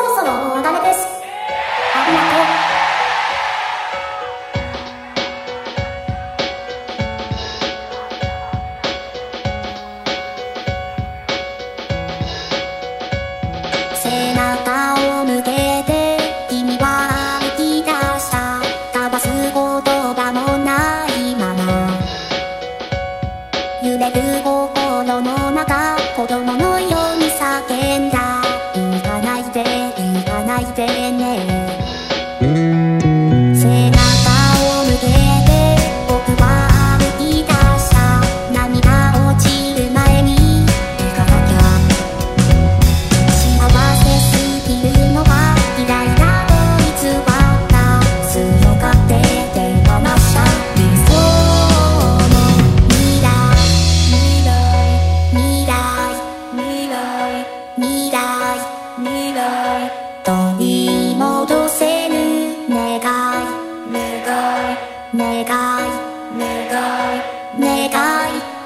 お別れです。ありがとう揺れる心の中子供のように叫んだ。未来未来戻せぬ願い願い願い願い願い。